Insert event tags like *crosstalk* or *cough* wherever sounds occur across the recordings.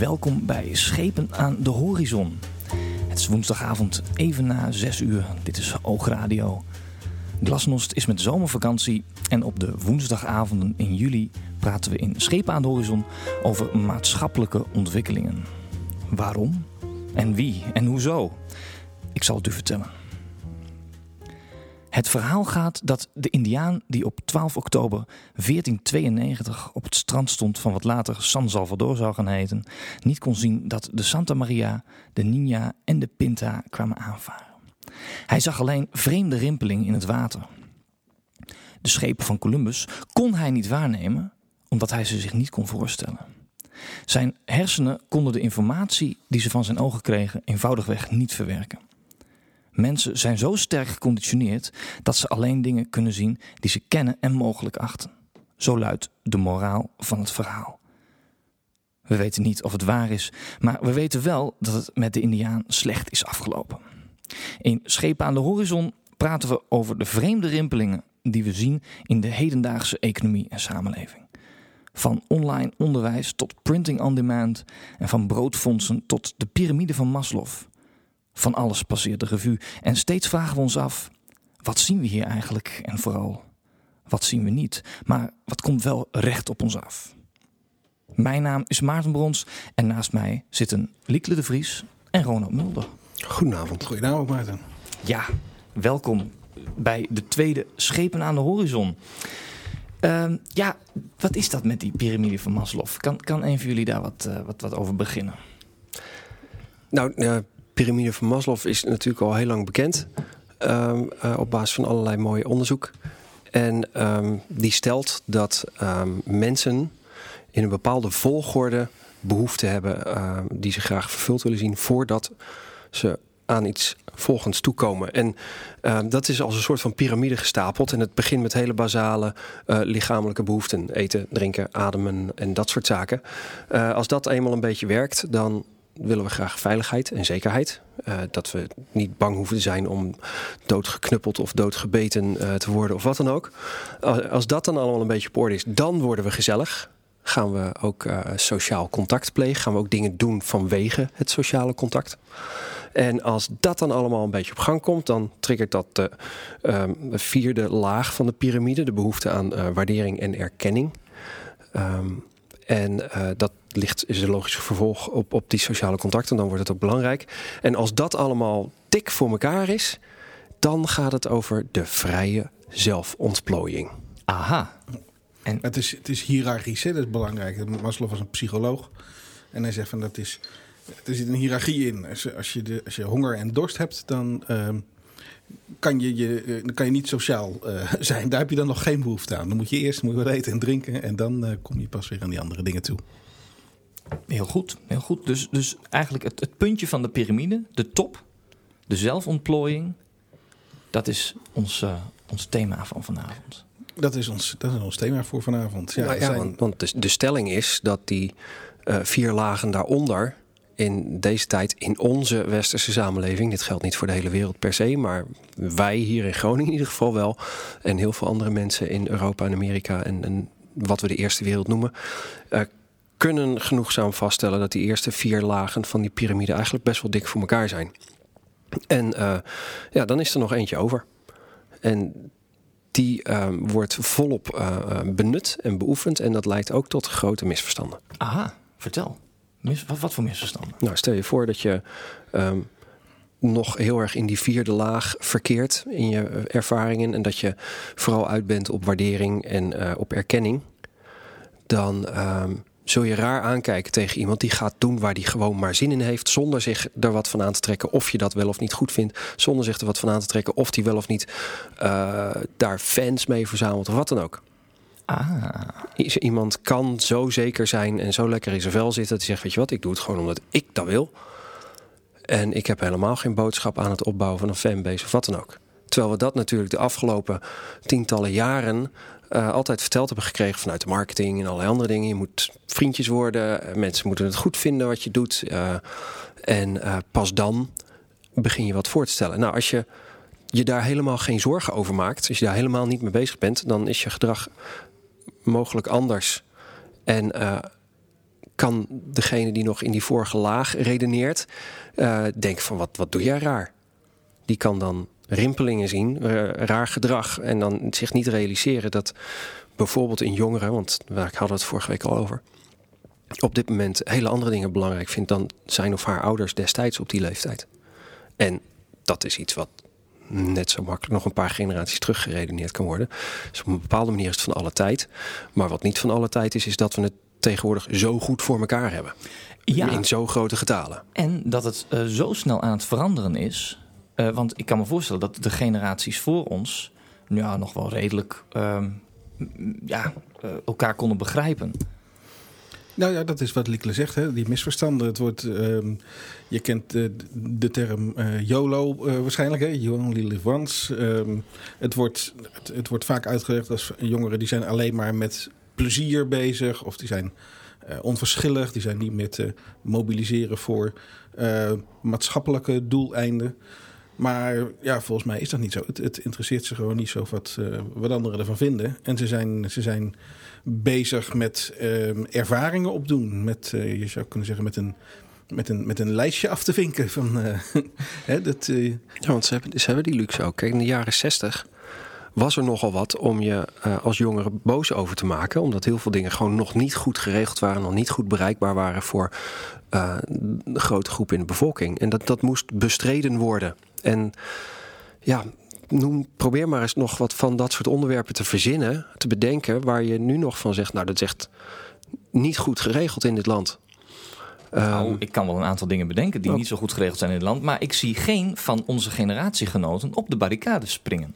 Welkom bij Schepen aan de Horizon. Het is woensdagavond even na 6 uur. Dit is Oogradio. Glasnost is met zomervakantie en op de woensdagavonden in juli praten we in Schepen aan de Horizon over maatschappelijke ontwikkelingen. Waarom? En wie? En hoezo? Ik zal het u vertellen. Het verhaal gaat dat de Indiaan die op 12 oktober 1492 op het strand stond van wat later San Salvador zou gaan heten, niet kon zien dat de Santa Maria, de Nina en de Pinta kwamen aanvaren. Hij zag alleen vreemde rimpeling in het water. De schepen van Columbus kon hij niet waarnemen, omdat hij ze zich niet kon voorstellen. Zijn hersenen konden de informatie die ze van zijn ogen kregen eenvoudigweg niet verwerken. Mensen zijn zo sterk geconditioneerd dat ze alleen dingen kunnen zien die ze kennen en mogelijk achten. Zo luidt de moraal van het verhaal. We weten niet of het waar is, maar we weten wel dat het met de Indiaan slecht is afgelopen. In Schepen aan de Horizon praten we over de vreemde rimpelingen die we zien in de hedendaagse economie en samenleving. Van online onderwijs tot printing on demand en van broodfondsen tot de piramide van Maslow. Van alles passeert de revue en steeds vragen we ons af: wat zien we hier eigenlijk en vooral wat zien we niet? Maar wat komt wel recht op ons af? Mijn naam is Maarten Brons en naast mij zitten Liekle de Vries en Ronald Mulder. Goedenavond. Goedenavond, Maarten. Ja, welkom bij de tweede Schepen aan de Horizon. Uh, ja, wat is dat met die piramide van Maslow? Kan, kan een van jullie daar wat, uh, wat, wat over beginnen? Nou, uh, piramide van Maslow is natuurlijk al heel lang bekend. Uh, op basis van allerlei mooie onderzoek. En ehm, die stelt dat ehm, mensen in een bepaalde volgorde behoefte hebben die ze graag vervuld willen zien voordat ze aan iets volgens toekomen. En dat is als een soort van piramide gestapeld. En het begint met hele basale uh, lichamelijke behoeften. Eten, drinken, ademen en dat soort zaken. Uh, als dat eenmaal een beetje werkt, dan willen we graag veiligheid en zekerheid. dat we niet bang hoeven te zijn om doodgeknuppeld of doodgebeten te worden of wat dan ook. als dat dan allemaal een beetje op orde is, dan worden we gezellig gaan we ook uh, sociaal contact plegen. Gaan we ook dingen doen vanwege het sociale contact. En als dat dan allemaal een beetje op gang komt, dan triggert dat de, um, de vierde laag van de piramide, de behoefte aan waardering en erkenning. Um, en uh, dat ligt, is een logisch vervolg op, op die sociale contacten. Dan wordt het ook belangrijk. En als dat allemaal tik voor elkaar is, dan gaat het over de vrije zelfontplooiing. Aha. En... Het, is, het is hiërarchisch, hè? dat is belangrijk. Maslow was een psycholoog. En hij zegt van dat is. Er zit een hiërarchie in. Als, als, je, de, als je honger en dorst hebt, dan, uh, kan, je, je, dan kan je niet sociaal uh, *laughs* zijn. Daar heb je dan nog geen behoefte aan. Dan moet je eerst moet je eten en drinken. En dan uh, kom je pas weer aan die andere dingen toe. Heel goed, heel goed. Dus, dus eigenlijk het, het puntje van de piramide, de top, de zelfontplooiing. Dat is ons, uh, ons thema van vanavond. Dat is ons, dat is ons thema voor vanavond. Ja, ja, ja want, want de, de, stelling is dat die uh, vier lagen daaronder in deze tijd in onze westerse samenleving, dit geldt niet voor de hele wereld per se, maar wij hier in Groningen in ieder geval wel, en heel veel andere mensen in Europa en Amerika en, en wat we de eerste wereld noemen, uh, kunnen genoegzaam vaststellen dat die eerste vier lagen van die piramide eigenlijk best wel dik voor elkaar zijn. En uh, ja, dan is er nog eentje over. En die uh, wordt volop uh, benut en beoefend. En dat leidt ook tot grote misverstanden. Aha, vertel. Wat, wat, voor misverstanden? Nou, stel je voor dat je um, nog heel erg in die vierde laag verkeert in je ervaringen. En dat je vooral uit bent op waardering en uh, op erkenning. Dan um, zul je raar aankijken tegen iemand die gaat doen waar die gewoon maar zin in heeft, zonder zich er wat van aan te trekken of je dat wel of niet goed vindt, zonder zich er wat van aan te trekken of die wel of niet uh, daar fans mee verzamelt of wat dan ook. Ah. Iemand kan zo zeker zijn en zo lekker in zijn vel zitten dat hij zegt, weet je wat, ik doe het gewoon omdat ik dat wil. En ik heb helemaal geen boodschap aan het opbouwen van een fanbase of wat dan ook. Terwijl we dat natuurlijk de afgelopen tientallen jaren uh, altijd verteld hebben gekregen vanuit de marketing en allerlei andere dingen. Je moet vriendjes worden, mensen moeten het goed vinden wat je doet. Uh, en pas dan begin je wat voor te stellen. Nou, als je je daar helemaal geen zorgen over maakt, als je daar helemaal niet mee bezig bent, dan is je gedrag mogelijk anders. En kan degene die nog in die vorige laag redeneert, uh, denken van wat, wat doe jij raar? Die kan dan rimpelingen zien, raar gedrag. En dan zich niet realiseren dat bijvoorbeeld in jongeren, want ik had het vorige week al over, op dit moment hele andere dingen belangrijk vindt dan zijn of haar ouders destijds op die leeftijd. En dat is iets wat net zo makkelijk nog een paar generaties teruggeredeneerd kan worden. Dus op een bepaalde manier is het van alle tijd. Maar wat niet van alle tijd is, is dat we het tegenwoordig zo goed voor elkaar hebben. Ja. In zo grote getalen. En dat het uh, zo snel aan het veranderen is. Uh, want ik kan me voorstellen dat de generaties voor ons ja, nog wel redelijk uh, ja, uh, elkaar konden begrijpen. Nou ja, dat is wat Likle zegt, hè? die misverstanden. Het wordt, um, je kent de, de term uh, YOLO uh, waarschijnlijk, hè? You only live once. Um, het, wordt, het, het, wordt vaak uitgelegd als jongeren die zijn alleen maar met plezier bezig. Of die zijn onverschillig, die zijn niet met mobiliseren voor maatschappelijke doeleinden. Maar ja, volgens mij is dat niet zo. Het, het interesseert ze gewoon niet zo wat, wat anderen ervan vinden. En ze zijn... Ze zijn bezig met uh, ervaringen opdoen. Met, uh, je zou kunnen zeggen, met een, met een, met een lijstje af te vinken. Van, uh, *laughs* hè, dat. Ja, want ze hebben, ze hebben die luxe ook. Kijk, in de jaren zestig was er nogal wat om je als jongere boos over te maken. Omdat heel veel dingen gewoon nog niet goed geregeld waren, nog niet goed bereikbaar waren voor uh, grote groepen in de bevolking. En dat, dat moest bestreden worden. En ja, noem, probeer maar eens nog wat van dat soort onderwerpen te verzinnen, te bedenken, waar je nu nog van zegt, nou dat is echt niet goed geregeld in dit land. Nou, um, ik kan wel een aantal dingen bedenken die niet zo goed geregeld zijn in het land, maar ik zie geen van onze generatiegenoten op de barricade springen.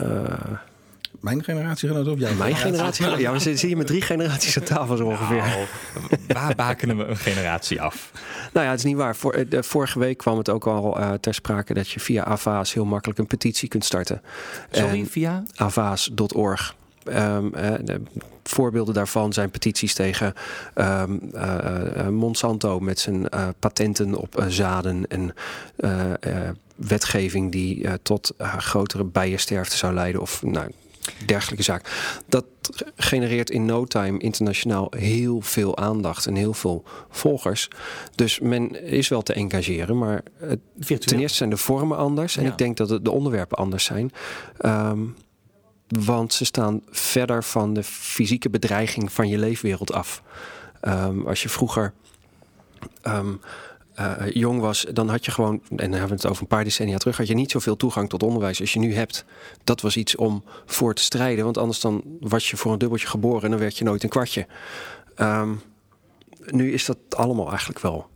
Uh, mijn generatiegenoot of jij? Mijn generatie? Ja, maar zie je met drie generaties aan tafel zo ongeveer. Nou, waar bakenen we een generatie af? Nou ja, het is niet waar. Vor, de, vorige week kwam het ook al uh, ter sprake dat je via Avaas heel makkelijk een petitie kunt starten. Sorry, en via? Avaas.org. Um, uh, de voorbeelden daarvan zijn petities tegen um, uh, Monsanto met zijn patenten op zaden en wetgeving die tot grotere bijensterfte zou leiden. Of nou, dergelijke zaak. Dat genereert in no time internationaal heel veel aandacht en heel veel volgers. Dus men is wel te engageren, maar het, ten eerste zijn de vormen anders. En ik denk dat de, de onderwerpen anders zijn. Um, want ze staan verder van de fysieke bedreiging van je leefwereld af. Um, als je vroeger um, uh, jong was, dan had je gewoon, en dan hebben we het over een paar decennia terug, had je niet zoveel toegang tot onderwijs als je nu hebt. Dat was iets om voor te strijden, want anders dan was je voor een dubbeltje geboren en dan werd je nooit een kwartje. Um, nu is dat allemaal eigenlijk wel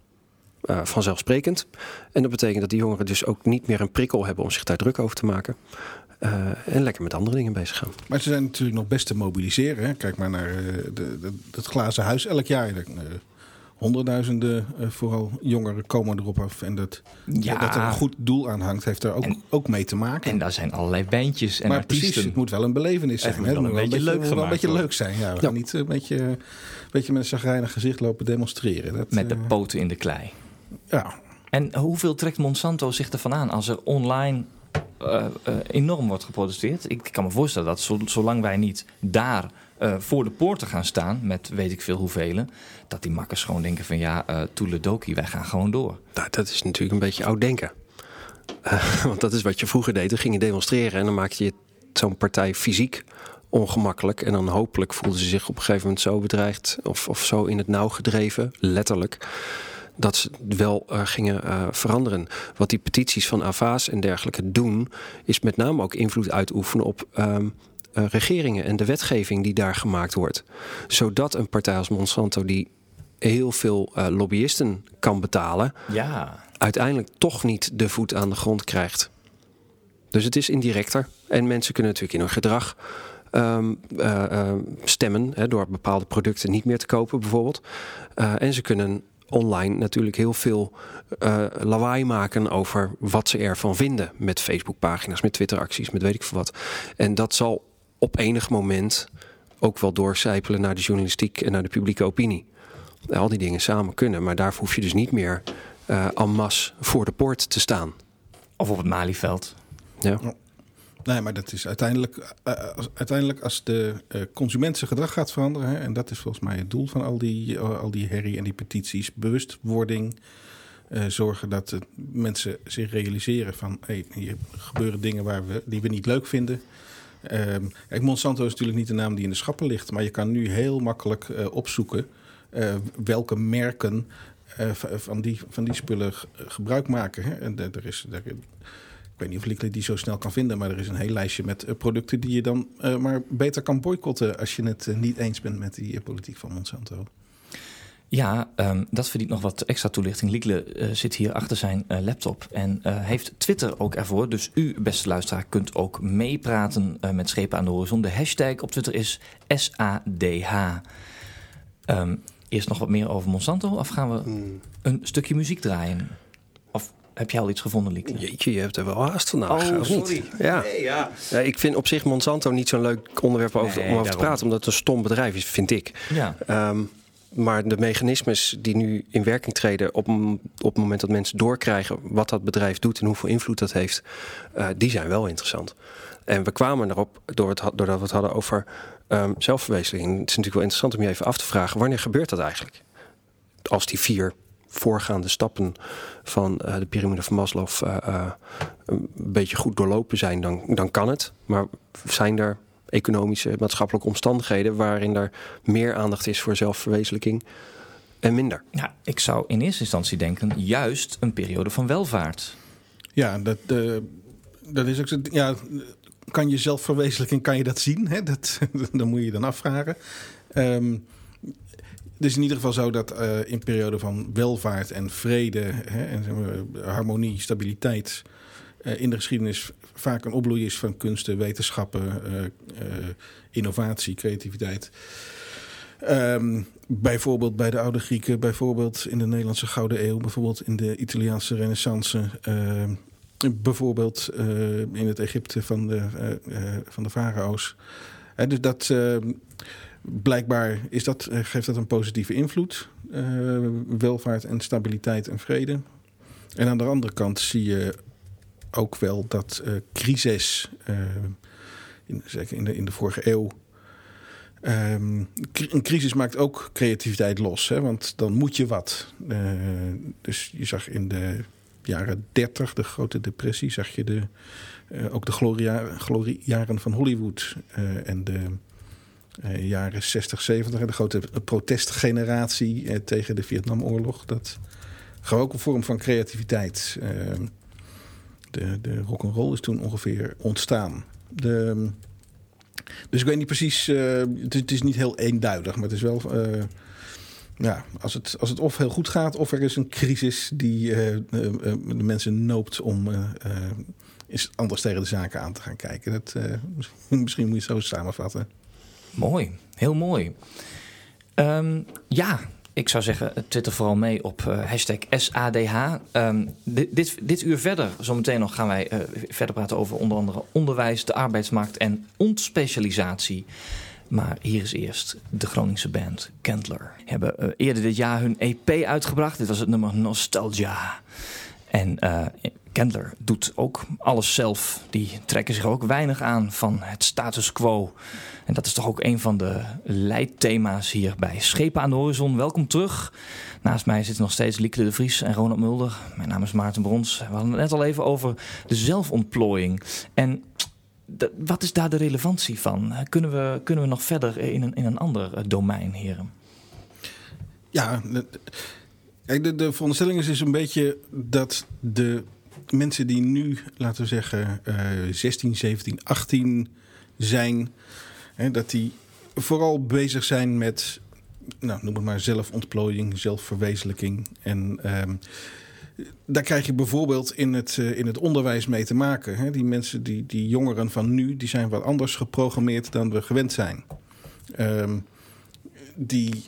uh, vanzelfsprekend. En dat betekent dat die jongeren dus ook niet meer een prikkel hebben om zich daar druk over te maken. Uh, en lekker met andere dingen bezig gaan. Maar ze zijn natuurlijk nog best te mobiliseren. Hè? Kijk maar naar de, de, het glazen huis elk jaar honderdduizenden, uh, vooral jongeren, komen erop af. En dat, ja. dat er een goed doel aan hangt, heeft er ook, ook mee te maken. En daar zijn allerlei bandjes en maar artiesten. Precies, het moet wel een belevenis zijn. Het moet wel, een, beetje leuk wel een beetje leuk zijn. Ja, niet een beetje, een beetje met een chagrijnig gezicht lopen demonstreren. Dat, met de poten in de klei. Ja. En hoeveel trekt Monsanto zich ervan aan als er online uh, uh, enorm wordt geprotesteerd? Ik kan me voorstellen dat zolang wij niet daar uh, voor de poorten gaan staan met weet ik veel hoeveel, dat die makkers gewoon denken van ja, uh, toeledoki, wij gaan gewoon door. Nou, dat is natuurlijk een beetje oud denken. Uh, *laughs* want dat is wat je vroeger deed. Dan ging je demonstreren en dan maakte je zo'n partij fysiek ongemakkelijk. En dan hopelijk voelden ze zich op een gegeven moment zo bedreigd of, of zo in het nauw gedreven, letterlijk dat ze wel gingen veranderen. Wat die petities van Avaas en dergelijke doen, is met name ook invloed uitoefenen op um, uh, regeringen en de wetgeving die daar gemaakt wordt. Zodat een partij als Monsanto, die heel veel uh, lobbyisten kan betalen, ja. uiteindelijk toch niet de voet aan de grond krijgt. Dus het is indirecter. En mensen kunnen natuurlijk in hun gedrag um, uh, stemmen hè, door bepaalde producten niet meer te kopen, bijvoorbeeld. en ze kunnen online natuurlijk heel veel lawaai maken over wat ze ervan vinden. Met Facebookpagina's, met Twitteracties, met weet ik veel wat. En dat zal op enig moment ook wel doorcijpelen naar de journalistiek en naar de publieke opinie. Al die dingen samen kunnen, maar daarvoor hoef je dus niet meer uh, en masse voor de poort te staan. Of op het Malieveld. Ja. Nee, maar dat is uiteindelijk, uh, als, uiteindelijk als de uh, consument zijn gedrag gaat veranderen, hè, en dat is volgens mij het doel van al die, uh, al die herrie en die petities, bewustwording, zorgen dat mensen zich realiseren van hey, hier gebeuren dingen waar we, die we niet leuk vinden. Ehm, Monsanto is natuurlijk niet de naam die in de schappen ligt, maar je kan nu heel makkelijk opzoeken welke merken van, die, van die spullen gebruik maken. Hè. En er is, er, weet niet of Liekle die zo snel kan vinden, maar er is een heel lijstje met producten die je dan maar beter kan boycotten als je het niet eens bent met die politiek van Monsanto. Ja, um, dat verdient nog wat extra toelichting. Liekle zit hier achter zijn laptop en heeft Twitter ook ervoor. Dus u, beste luisteraar, kunt ook meepraten met Schepen aan de Horizon. De hashtag op Twitter is SADH. Um, eerst nog wat meer over Monsanto of gaan we hmm. een stukje muziek draaien? Heb jij al iets gevonden, Lieke? Jeetje, je hebt er wel haast vandaag. Oh, sorry. Ja. Nee, ja. ja. Ik vind op zich Monsanto niet zo'n leuk onderwerp over, om over te praten, omdat het een stom bedrijf is, vind ik. Ja. Um, maar de mechanismes die nu in werking treden op, op het moment dat mensen doorkrijgen wat dat bedrijf doet en hoeveel invloed dat heeft, uh, die zijn wel interessant. En we kwamen erop door het, doordat we het hadden over um, zelfverwezenlijking. Het is natuurlijk wel interessant om je even af te vragen, wanneer gebeurt dat eigenlijk? Als die vier voorgaande stappen van uh, de piramide van Maslow uh, een beetje goed doorlopen zijn, dan, dan kan het. Maar zijn er economische, maatschappelijke omstandigheden waarin er meer aandacht is voor zelfverwezenlijking en minder? Ja, ik zou in eerste instantie denken, juist een periode van welvaart. Ja, dat, dat is ook. Ja, kan je zelfverwezenlijking, kan je dat zien? Hè? *laughs* Dat, dan moet je dan afvragen. Um, het is in ieder geval zo dat uh, in periode van welvaart en vrede hè, en zeg maar, harmonie, stabiliteit uh, in de geschiedenis vaak een opbloei is van kunsten, wetenschappen, uh, innovatie, creativiteit. Um, bijvoorbeeld bij de oude Grieken, bijvoorbeeld in de Nederlandse Gouden Eeuw, bijvoorbeeld in de Italiaanse Renaissance, ehm, bijvoorbeeld in het Egypte van de, van de farao's. dus dat ehm, blijkbaar is dat, eh, geeft dat een positieve invloed. Welvaart en stabiliteit en vrede. En aan de andere kant zie je ook wel dat uh, crisis, uh, in, zeker in de, in de vorige eeuw, um, een crisis maakt ook creativiteit los. Hè? Want dan moet je wat. dus je zag in de jaren 30, de grote depressie, zag je de, ook de gloriejaren van Hollywood en de jaren 60, 70, de grote protestgeneratie tegen de Vietnamoorlog. Dat gaf ook een vorm van creativiteit. Uh, de, de rock'n'roll is toen ongeveer ontstaan. De, dus ik weet niet precies, het, het, is niet heel eenduidig, maar het is wel ja, als het, als het of heel goed gaat, of er is een crisis die uh, uh, de mensen noopt om uh, eens anders tegen de zaken aan te gaan kijken. Dat, *laughs* misschien moet je zo samenvatten. Mooi, heel mooi. Um, ja, ik zou zeggen, twitter vooral mee op uh, hashtag SADH. Ehm, dit, dit, uur verder, zometeen nog gaan wij uh, verder praten over onder andere onderwijs, de arbeidsmarkt en ontspecialisatie. Maar hier is eerst de Groningse band Kentler. Hebben uh, eerder dit jaar hun EP uitgebracht. Dit was het nummer Nostalgia. En Kendler doet ook alles zelf. Die trekken zich ook weinig aan van het status quo. En dat is toch ook een van de leidthema's hier bij Schepen aan de Horizon. Welkom terug. Naast mij zitten nog steeds Lieke de Vries en Ronald Mulder. Mijn naam is Maarten Brons. We hadden het net al even over de zelfontplooiing. En wat is daar de relevantie van? Kunnen we, kunnen we nog verder in een, in een ander eh, domein, heren? Ja, de, de veronderstelling is dus een beetje dat de mensen die nu, laten we zeggen, uh, 16, 17, 18 zijn, hè, dat die vooral bezig zijn met, nou, noem het maar zelfontplooiing, zelfverwezenlijking. En um, daar krijg je bijvoorbeeld in het, uh, in het onderwijs mee te maken. Hè. Die mensen, die, die jongeren van nu, die zijn wat anders geprogrammeerd dan we gewend zijn. Um, die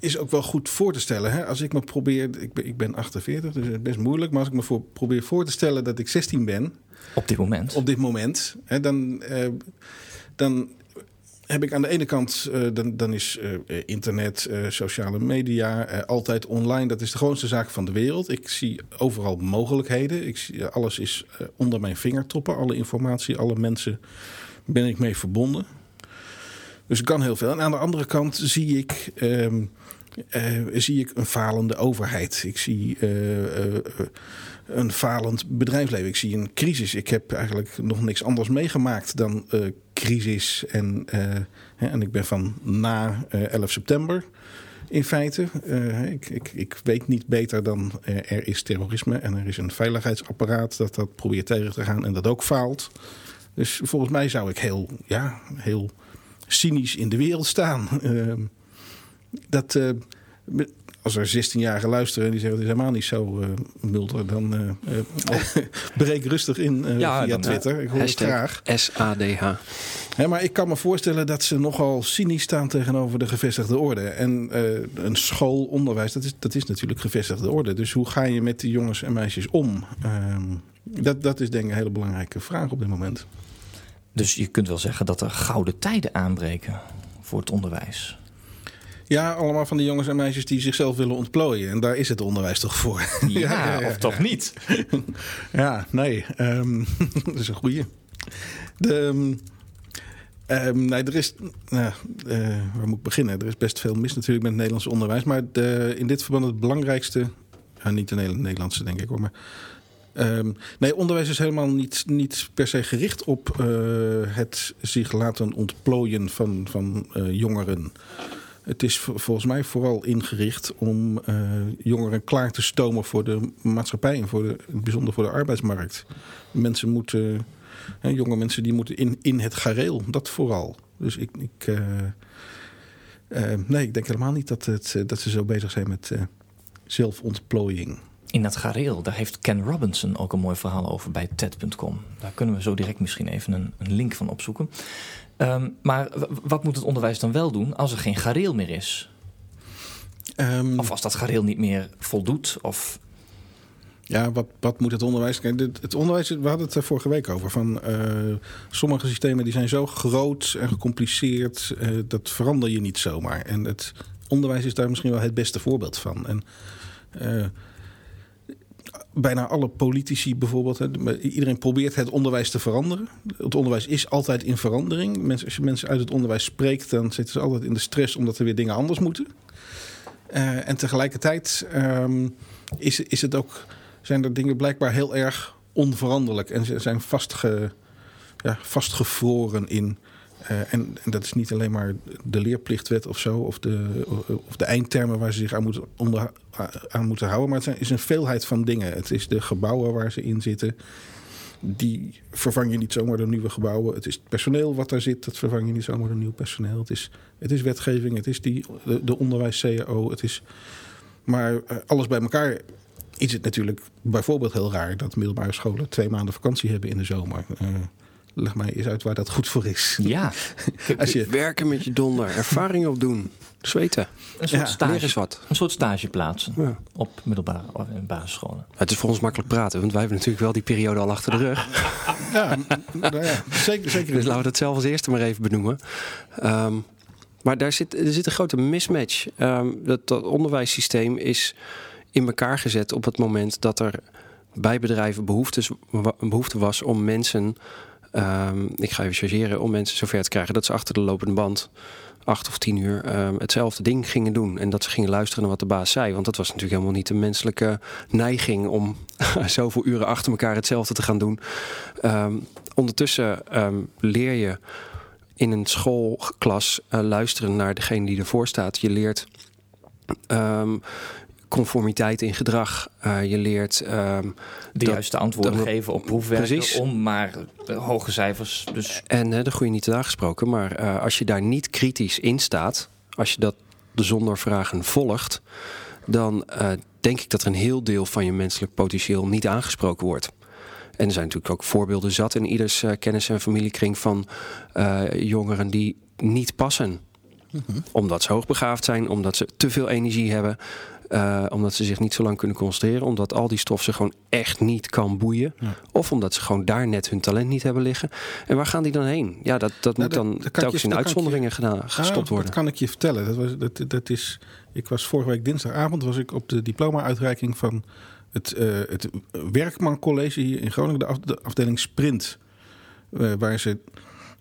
is ook wel goed voor te stellen. Hè? Als ik me probeer, ik ben, ik ben 48, dus het is best moeilijk. Maar als ik me probeer voor te stellen dat ik 16 ben. Op dit moment. Op dit moment. Hè, dan, uh, dan heb ik aan de ene kant, uh, dan, dan is uh, internet, sociale media, altijd online. Dat is de grootste zaak van de wereld. Ik zie overal mogelijkheden. Ik zie, alles is onder mijn vingertoppen. Alle informatie, alle mensen ben ik mee verbonden. Dus ik kan heel veel. En aan de andere kant zie ik, um, zie ik een falende overheid. Ik zie een falend bedrijfsleven. Ik zie een crisis. Ik heb eigenlijk nog niks anders meegemaakt dan uh, crisis. En, uh, hè, en ik ben van na uh, eh, 11 september in feite. Ik, ik, ik, weet niet beter dan er is terrorisme en er is een veiligheidsapparaat dat dat probeert tegen te gaan en dat ook faalt. Dus volgens mij zou ik heel, ja, heel cynisch in de wereld staan. *laughs* Ehm, dat als er 16-jarigen luisteren en die zeggen het is helemaal niet zo uh, mulder, dan uh, uh, *laughs* breek rustig in ja, via Twitter. Ik hoor het graag. SADH. Ja, maar ik kan me voorstellen dat ze nogal cynisch staan tegenover de gevestigde orde. En een schoolonderwijs, dat is, dat is natuurlijk gevestigde orde. Dus hoe ga je met die jongens en meisjes om? Ehm, dat, dat is denk ik een hele belangrijke vraag op dit moment. Dus je kunt wel zeggen dat er gouden tijden aanbreken voor het onderwijs. Ja, allemaal van die jongens en meisjes die zichzelf willen ontplooien. En daar is het onderwijs toch voor. *laughs* Ja, of toch niet? *laughs* ja, nee. Um, *laughs* dat is een goeie. De, um, nee, er is. Nou, uh, waar moet ik beginnen? Er is best veel mis natuurlijk met het Nederlandse onderwijs. Maar de, in dit verband het belangrijkste. Niet de Nederlandse, denk ik hoor. Maar Um, nee, onderwijs is helemaal niet, niet per se gericht op uh, het zich laten ontplooien van, van uh, jongeren. Het is volgens mij vooral ingericht om uh, jongeren klaar te stomen voor de maatschappij en voor de, bijzonder voor de arbeidsmarkt. Mensen moeten, jonge mensen die moeten in, in het gareel, dat vooral. Dus ik, ik uh, uh, nee, ik denk helemaal niet dat, het, dat ze zo bezig zijn met zelfontplooiing. In dat gareel, daar heeft Ken Robinson ook een mooi verhaal over bij TED.com. Daar kunnen we zo direct misschien even een, een link van opzoeken. Um, maar wat moet het onderwijs dan wel doen als er geen gareel meer is? Um, of als dat gareel niet meer voldoet? Of... Ja, wat, wat moet het onderwijs... Het onderwijs, we hadden het er vorige week over. Van, uh, sommige systemen die zijn zo groot en gecompliceerd... Uh, dat verander je niet zomaar. En het onderwijs is daar misschien wel het beste voorbeeld van. En... Uh, bijna alle politici bijvoorbeeld. iedereen probeert het onderwijs te veranderen. Het onderwijs is altijd in verandering. Mensen, als je mensen uit het onderwijs spreekt, dan zitten ze altijd in de stress omdat er weer dingen anders moeten. Uh, en tegelijkertijd um, is, is het ook, zijn er dingen blijkbaar heel erg onveranderlijk en ze zijn vastge, ja, vastgevroren in uh, en, dat is niet alleen maar de leerplichtwet of zo, of de, of de eindtermen waar ze zich aan moeten, aan moeten houden. Maar het is een veelheid van dingen. Het is de gebouwen waar ze in zitten. Die vervang je niet zomaar door nieuwe gebouwen. Het is het personeel wat daar zit, dat vervang je niet zomaar door nieuw personeel. Het is, het is wetgeving, het is die, de, de onderwijs-CAO. Het is, maar uh, alles bij elkaar is het natuurlijk bijvoorbeeld heel raar dat middelbare scholen twee maanden vakantie hebben in de zomer. Uh, leg mij eens uit waar dat goed voor is. Ja. *laughs* Als je... Werken met je donder, ervaring opdoen, zweten. Een soort, stage, wat. Een soort stage plaatsen ja. op middelbare en basisscholen. Het is voor ons makkelijk praten, want wij hebben natuurlijk wel die periode al achter de rug. *laughs* Ja, nou ja zeker. zeker. Dus laten we dat zelf als eerste maar even benoemen. Um, maar daar zit, er zit een grote mismatch. Um, dat, dat onderwijssysteem is in elkaar gezet op het moment dat er bij bedrijven behoeftes, behoefte was om mensen Um, ik ga even chargeren om mensen zover te krijgen dat ze achter de lopende band acht of tien uur um, hetzelfde ding gingen doen. En dat ze gingen luisteren naar wat de baas zei. Want dat was natuurlijk helemaal niet de menselijke neiging om *laughs* zoveel uren achter elkaar hetzelfde te gaan doen. Um, ondertussen leer je in een schoolklas uh, luisteren naar degene die ervoor staat. Je leert conformiteit in gedrag. Uh, je leert um, de juiste antwoorden geven op proefwerken om maar hoge cijfers. Dus. En uh, de goede niet te aangesproken, maar uh, als je daar niet kritisch in staat, als je dat zonder vragen volgt, dan denk ik dat er een heel deel van je menselijk potentieel niet aangesproken wordt. En er zijn natuurlijk ook voorbeelden zat in ieders kennis- en familiekring van jongeren die niet passen. Mm -hmm. Omdat ze hoogbegaafd zijn, omdat ze te veel energie hebben. Uh, omdat ze zich niet zo lang kunnen concentreren. Omdat al die stof ze gewoon echt niet kan boeien. Ja. Of omdat ze gewoon daar net hun talent niet hebben liggen. En waar gaan die dan heen? Ja, dat, dat Nou, moet dat- dan dat telkens je- in uitzonderingen gedaan, Ah, gestopt worden. Dat kan ik je vertellen. Dat was, dat, dat is, ik was vorige week dinsdagavond was ik op de diploma-uitreiking van het, eh het Werkman College hier in Groningen, de, af- de afdeling Sprint. eh, waar ze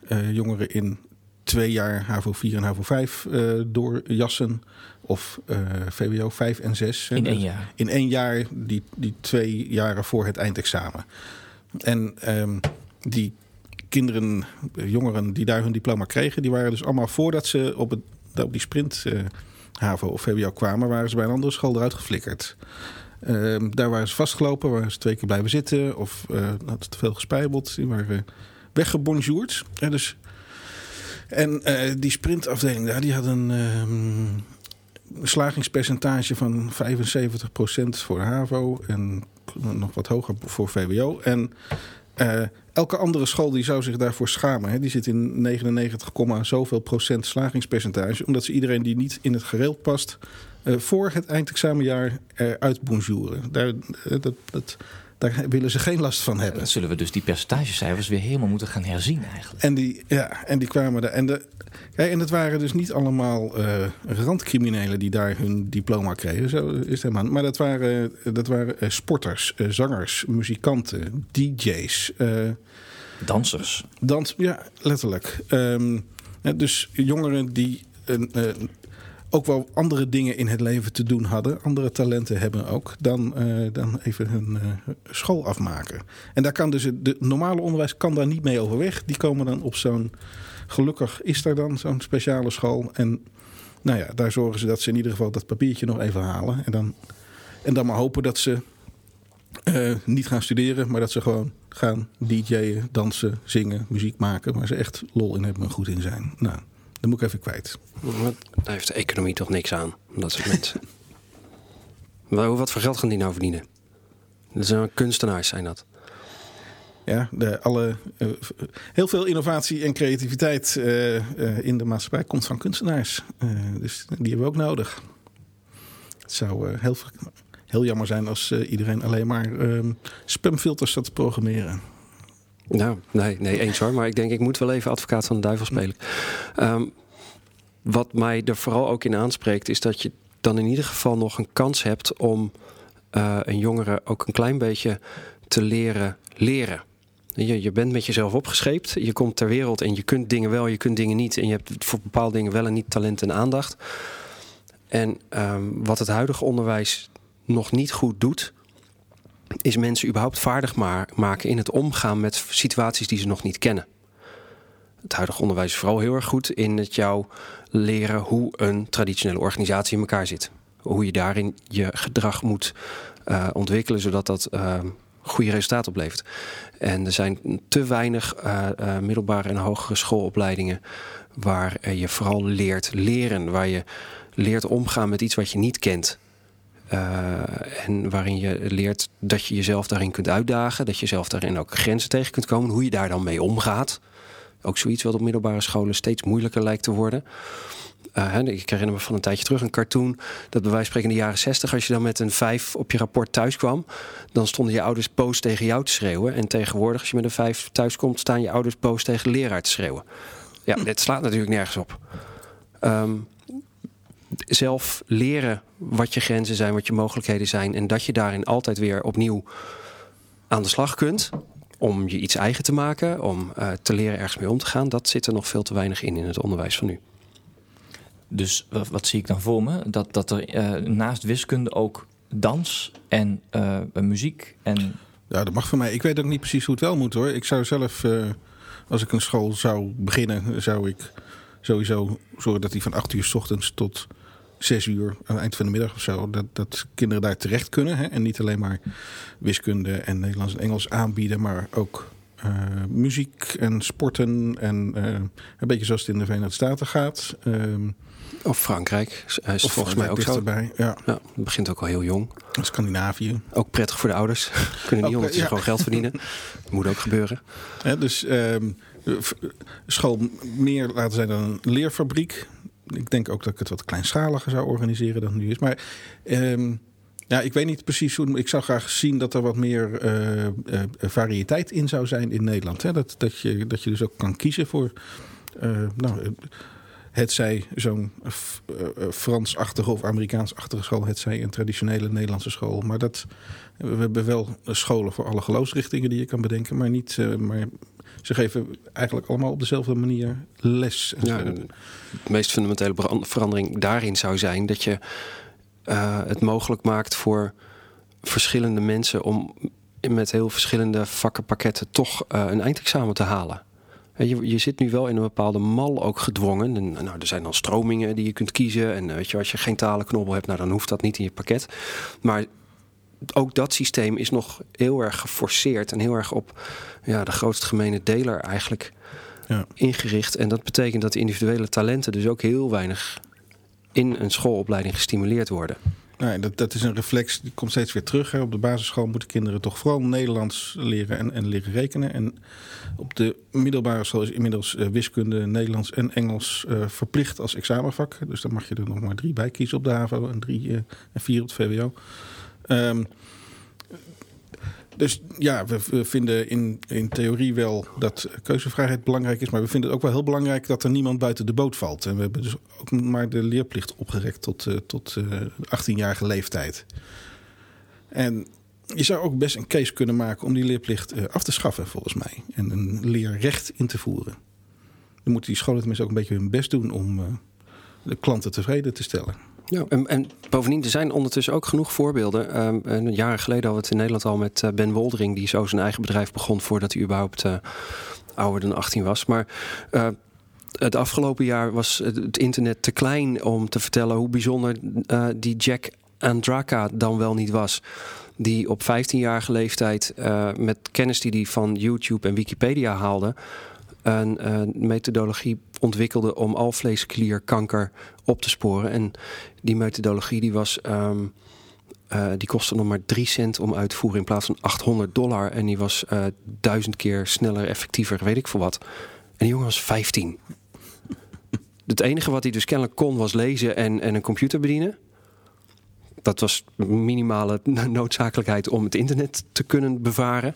eh, jongeren in twee jaar HAVO 4 en HAVO 5 eh doorjassen. Of eh, VWO 5 en 6. In één jaar. In één jaar, die, die twee jaren voor het eindexamen. En ehm, die kinderen, eh, jongeren die daar hun diploma kregen, die waren dus allemaal voordat ze op, het, op die sprint eh, HAVO of VWO kwamen, waren ze bij een andere school eruit geflikkerd. Ehm, daar waren ze vastgelopen, waren ze twee keer blijven zitten of eh hadden te veel gespijbeld. Die waren weggebonjourd. En, dus, en die sprintafdeling daar, die had een ehm, slagingspercentage van 75% voor HAVO en nog wat hoger voor VWO. En eh, elke andere school die zou zich daarvoor schamen. Hè. Die zit in 99, komma zoveel procent slagingspercentage. Omdat ze iedereen die niet in het gereel past... eh, voor het eindexamenjaar eruit bonjouren. Daar, eh, dat, dat, daar willen ze geen last van hebben. Dan zullen we dus die percentagecijfers weer helemaal moeten gaan herzien eigenlijk. En die, ja, en die kwamen daar. En, de, kijk, en het waren dus niet allemaal eh, randcriminelen die daar hun diploma kregen. Zo is het helemaal. Maar dat waren, dat waren eh, sporters, eh, zangers, muzikanten, DJ's. Dansers. dans, ja, letterlijk. Ehm, dus jongeren die een, ook wel andere dingen in het leven te doen hadden, andere talenten hebben ook, dan, eh, dan even hun eh, school afmaken. En daar kan dus het normale onderwijs kan daar niet mee overweg. Die komen dan op zo'n, gelukkig is er dan zo'n speciale school. En nou ja, daar zorgen ze dat ze in ieder geval dat papiertje nog even halen. En dan, en dan maar hopen dat ze eh, niet gaan studeren, maar dat ze gewoon gaan DJ'en, dansen, zingen, muziek maken. Waar ze echt lol in hebben en goed in zijn. Nou, dat moet ik even kwijt. Daar heeft de economie toch niks aan, dat soort mensen. *laughs* Maar wat voor geld gaan die nou verdienen? Dat zijn kunstenaars, zijn dat. Ja, de, alle, eh, heel veel innovatie en creativiteit eh, eh, in de maatschappij komt van kunstenaars. Dus die hebben we ook nodig. Het zou heel, heel jammer zijn als iedereen alleen maar ehm, spamfilters zat te programmeren. Nou, nee, nee, eens hoor. Maar ik denk, ik moet wel even advocaat van de duivel spelen. Ehm, wat mij er vooral ook in aanspreekt, is dat je dan in ieder geval nog een kans hebt om eh, een jongere ook een klein beetje te leren leren. Je, je bent met jezelf opgescheept, je komt ter wereld en je kunt dingen wel, je kunt dingen niet. En je hebt voor bepaalde dingen wel en niet talent en aandacht. En ehm, wat het huidige onderwijs nog niet goed doet, is mensen überhaupt vaardig ma- maken in het omgaan met situaties die ze nog niet kennen. Het huidige onderwijs is vooral heel erg goed in het jou leren hoe een traditionele organisatie in elkaar zit. Hoe je daarin je gedrag moet eh, ontwikkelen, zodat dat eh, goede resultaten oplevert. En er zijn te weinig eh, eh, middelbare en hogere schoolopleidingen waar je vooral leert leren, waar je leert omgaan met iets wat je niet kent. Uh, en waarin je leert dat je jezelf daarin kunt uitdagen. Dat je zelf daarin ook grenzen tegen kunt komen. Hoe je daar dan mee omgaat. Ook zoiets wat op middelbare scholen steeds moeilijker lijkt te worden. Uh, ik herinner me van een tijdje terug een cartoon. Dat bij wijze van spreken in de jaren 60, als je dan met een 5 op je rapport thuis kwam. dan stonden je ouders boos tegen jou te schreeuwen. En tegenwoordig, als je met een 5 thuis komt, staan je ouders boos tegen de leraar te schreeuwen. Ja, *clears throat* dit slaat natuurlijk nergens op. Um, zelf leren wat je grenzen zijn, wat je mogelijkheden zijn. En dat je daarin altijd weer opnieuw aan de slag kunt. Om je iets eigen te maken, om uh, te leren ergens mee om te gaan. Dat zit er nog veel te weinig in in het onderwijs van nu. Dus wat, wat zie ik dan voor me? Dat, dat er uh, naast wiskunde ook dans en uh, muziek en... Ja, dat mag van mij. Ik weet ook niet precies hoe het wel moet hoor. Ik zou zelf, als ik een school zou beginnen, zou ik sowieso zorgen dat die van 8 uur s ochtends tot zes uur aan het eind van de middag of zo. Dat, dat kinderen daar terecht kunnen. Hè? En niet alleen maar wiskunde en Nederlands en Engels aanbieden, maar ook uh, muziek en sporten. En uh, een beetje zoals het in de Verenigde Staten gaat. Um, of Frankrijk. Is of volgens mij ook zo. Erbij. Ja. ja, het begint ook al heel jong. Scandinavië. Ook prettig voor de ouders. *laughs* Kunnen niet ze ja. gewoon geld verdienen. *laughs* Moet ook gebeuren. Ja, dus um, school meer laten zijn dan een leerfabriek ik denk ook dat ik het wat kleinschaliger zou organiseren dan nu is. Maar ehm, ja, ik weet niet precies hoe. Ik zou graag zien dat er wat meer eh, eh, variëteit in zou zijn in Nederland. Hè? Dat, dat, je, dat je dus ook kan kiezen voor. eh, nou, het zij zo'n uh, Frans-achtige of Amerikaans-achtige school, het zij een traditionele Nederlandse school. Maar dat, we hebben wel scholen voor alle geloofsrichtingen die je kan bedenken, maar niet. eh, maar ze geven eigenlijk allemaal op dezelfde manier les. Ja, zo. de meest fundamentele verandering daarin zou zijn dat je eh, het mogelijk maakt voor verschillende mensen om met heel verschillende vakkenpakketten toch eh, een eindexamen te halen. Je, je zit nu wel in een bepaalde mal ook gedwongen. En, nou, er zijn dan stromingen die je kunt kiezen. En eh, weet je, als je geen talenknobbel hebt, nou, dan hoeft dat niet in je pakket. Maar ook dat systeem is nog heel erg geforceerd en heel erg op ja, de grootst gemene deler eigenlijk Ja. ingericht. En dat betekent dat individuele talenten dus ook heel weinig in een schoolopleiding gestimuleerd worden. Nee, dat, dat is een reflex, die komt steeds weer terug. Hè. Op de basisschool moeten kinderen toch vooral Nederlands leren en, en leren rekenen. En op de middelbare school is inmiddels eh, wiskunde, Nederlands en Engels eh, verplicht als examenvak. Dus dan mag je er nog maar drie bij kiezen op de HAVO en drie eh, en vier op het VWO. Ehm, dus ja, we, vinden in, in theorie wel dat keuzevrijheid belangrijk is. Maar we vinden het ook wel heel belangrijk dat er niemand buiten de boot valt. En we hebben dus ook maar de leerplicht opgerekt tot, eh, tot eh 18-jarige leeftijd. En je zou ook best een case kunnen maken om die leerplicht eh, af te schaffen, volgens mij. En een leerrecht in te voeren. Dan moeten die scholen tenminste ook een beetje hun best doen om de klanten tevreden te stellen. Ja. En, en bovendien, er zijn ondertussen ook genoeg voorbeelden. Um, een jaren geleden hadden we het in Nederland al met eh, Ben Woldering, die zo zijn eigen bedrijf begon voordat hij überhaupt eh, ouder dan 18 was. Maar uh, het afgelopen jaar was het, internet te klein om te vertellen hoe bijzonder die Jack Andraka dan wel niet was. Die op 15-jarige leeftijd met kennis die hij van YouTube en Wikipedia haalde, een uh, methodologie ontwikkelde om alvleesklierkanker op te sporen. En die methodologie die was. Um, uh, die kostte nog maar 3 cent om uit te voeren in plaats van 800 dollar. En die was uh, duizend keer sneller, effectiever, weet ik veel wat. En die jongen was 15. *laughs* Het enige wat hij dus kennelijk kon was lezen en, en een computer bedienen. Dat was minimale *laughs* noodzakelijkheid om het internet te kunnen bevaren.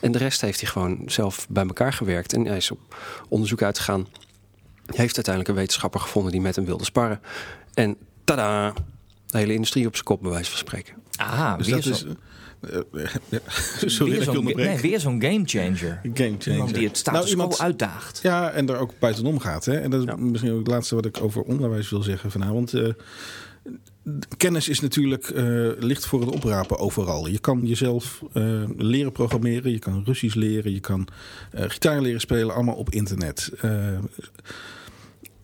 En de rest heeft hij gewoon zelf bij elkaar gewerkt. En hij is op onderzoek uitgegaan. Hij heeft uiteindelijk een wetenschapper gevonden die met hem wilde sparren. En tada! De hele industrie op zijn kop, bij wijze van spreken. Ah, dus weer dat zo, is. Uh, uh, *laughs* sorry weer dat zo'n nee, weer zo'n game. Iemand die het status nou, iemand, uitdaagt. Ja, en daar ook buitenom gaat. Hè? En dat is ja. misschien ook het laatste wat ik over onderwijs wil zeggen vanavond. Uh, kennis is natuurlijk uh, licht voor het oprapen overal. Je kan jezelf uh, leren programmeren, je kan Russisch leren, je kan uh, gitaar leren spelen, allemaal op internet.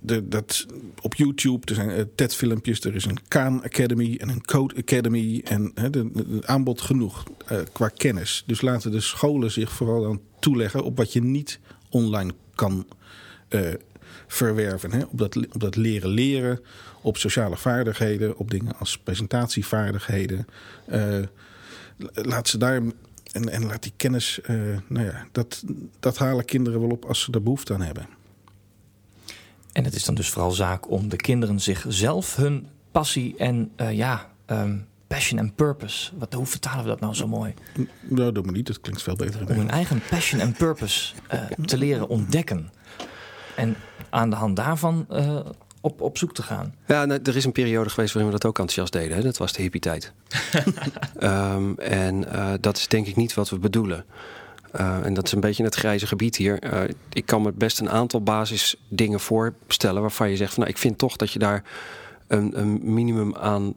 De, dat, op YouTube, er zijn TED-filmpjes, er is een Khan Academy en een Code Academy. En hè, aanbod genoeg qua kennis. Dus laten de scholen zich vooral aan toeleggen op wat je niet online kan verwerven. Hè? Op, dat, op dat leren leren, op sociale vaardigheden, op dingen als presentatievaardigheden. Uh, laat ze daar en, en laat die kennis, uh, nou ja, dat, dat halen kinderen wel op als ze er behoefte aan hebben. En het is dan dus vooral zaak om de kinderen zichzelf hun passie en uh, ja, um, passion en purpose. Wat, hoe vertalen we dat nou zo mooi? Nou, doe maar niet, dat klinkt veel beter. Om hun eigen passion en purpose te leren ontdekken. En aan de hand daarvan uh, op, op zoek te gaan. Ja, nou, er is een periode geweest waarin we dat ook enthousiast deden. Hè? Dat was de hippie-tijd. um, *laughs* en uh, dat is denk ik niet wat we bedoelen. Uh, en dat is een beetje het grijze gebied hier. ik kan me best een aantal basisdingen voorstellen waarvan je zegt van nou, ik vind toch dat je daar een, een minimum aan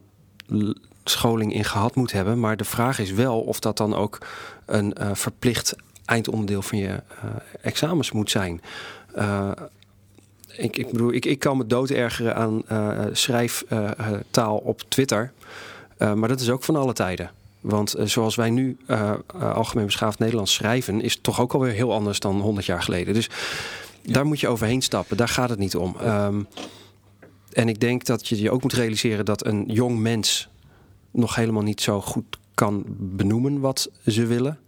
scholing in gehad moet hebben. Maar de vraag is wel of dat dan ook een verplicht eindonderdeel van je examens moet zijn. Ik, ik bedoel, ik, ik kan me dood ergeren aan uh, schrijftaal op Twitter. maar dat is ook van alle tijden. Want zoals wij nu algemeen beschaafd Nederlands schrijven, is het toch ook alweer heel anders dan 100 jaar geleden. Dus ja. daar moet je overheen stappen. Daar gaat het niet om. Um, en ik denk dat je je ook moet realiseren dat een jong mens nog helemaal niet zo goed kan benoemen wat ze willen.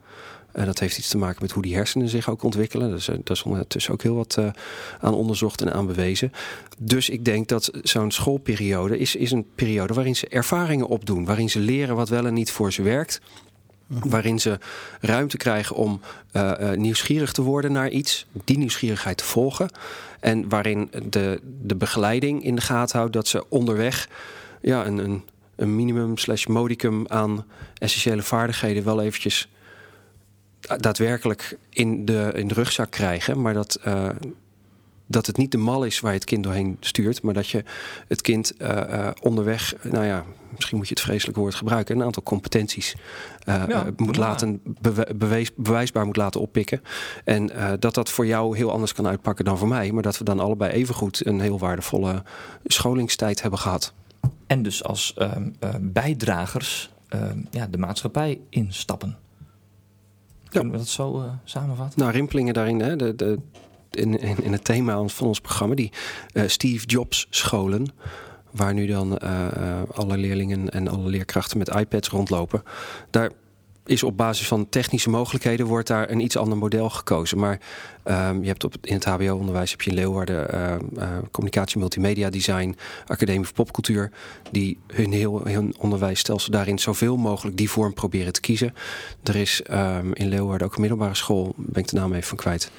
Uh, dat heeft iets te maken met hoe die hersenen zich ook ontwikkelen. Dus, uh, daar is ondertussen ook heel wat uh, aan onderzocht en aan bewezen. Dus ik denk dat zo'n schoolperiode is, is een periode waarin ze ervaringen opdoen. Waarin ze leren wat wel en niet voor ze werkt. Waarin ze ruimte krijgen om nieuwsgierig te worden naar iets. Die nieuwsgierigheid te volgen. En waarin de, de begeleiding in de gaten houdt dat ze onderweg ja, een, een, een minimum slash modicum aan essentiële vaardigheden wel eventjes daadwerkelijk in de, in de rugzak krijgen. Maar dat, uh, dat het niet de mal is waar je het kind doorheen stuurt. Maar dat je het kind uh, uh, onderweg, nou ja, misschien moet je het vreselijk woord gebruiken. Een aantal competenties ja, moet laten, bewees, bewijsbaar moet laten oppikken. En dat dat voor jou heel anders kan uitpakken dan voor mij. Maar dat we dan allebei evengoed een heel waardevolle scholingstijd hebben gehad. En dus als bijdragers ja, de maatschappij instappen. Kunnen we dat zo uh, samenvatten? Nou, rimpelingen daarin, hè, de, de, in, in, in, het thema van ons programma, die uh, Steve Jobs scholen. Waar nu dan uh, alle leerlingen en alle leerkrachten met iPads rondlopen. Daar is op basis van technische mogelijkheden wordt daar een iets ander model gekozen. Maar um, je hebt op, in het HBO-onderwijs heb je in Leeuwarden uh, uh, communicatie, multimedia design, academie voor popcultuur, die hun heel hun onderwijsstelsel daarin zoveel mogelijk die vorm proberen te kiezen. Er is um, in Leeuwarden ook een middelbare school, ben ik de naam even van kwijt.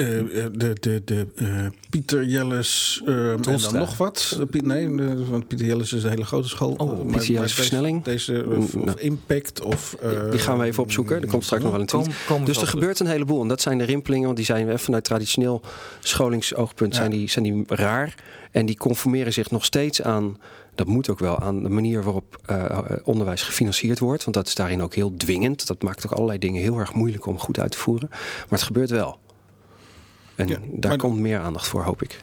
Uh, de, de, de uh, Pieter Jelles uh, en dan nog wat. nee, de, want Pieter Jelles is een hele grote school. Oh, maar, Pieter Jelles versnelling. Deze, of, of Impact of... die gaan we even opzoeken. Er komt straks nog wel een tweet. Kom, dus er gebeurt een heleboel. En dat zijn de rimpelingen. Want die zijn vanuit traditioneel scholingsoogpunt ja. zijn, die, zijn die raar. En die conformeren zich nog steeds aan... Dat moet ook wel aan de manier waarop uh, onderwijs gefinancierd wordt. Want dat is daarin ook heel dwingend. Dat maakt ook allerlei dingen heel erg moeilijk om goed uit te voeren. Maar het gebeurt wel. En ja, daar komt meer aandacht voor, hoop ik.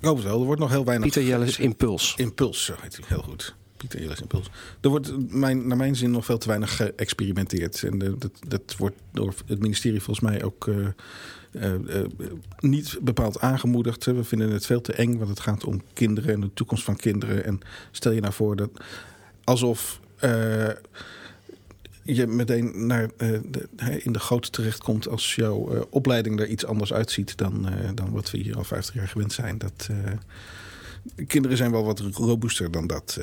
Ik hoop het wel. Er wordt nog heel weinig... Pieter Jelles Impuls. Impuls, zo heet hij. Heel goed. Pieter Jelles Impuls. Er wordt mijn, naar mijn zin nog veel te weinig geëxperimenteerd. En de, dat, dat wordt door het ministerie volgens mij ook... Uh, uh, uh, niet bepaald aangemoedigd. We vinden het veel te eng, want het gaat om kinderen en de toekomst van kinderen. En stel je nou voor dat alsof je meteen naar, uh, de, in de goot terechtkomt als jouw uh, opleiding er iets anders uitziet dan, uh, dan wat we hier al 50 jaar gewend zijn. Dat, kinderen zijn wel wat robuuster dan dat,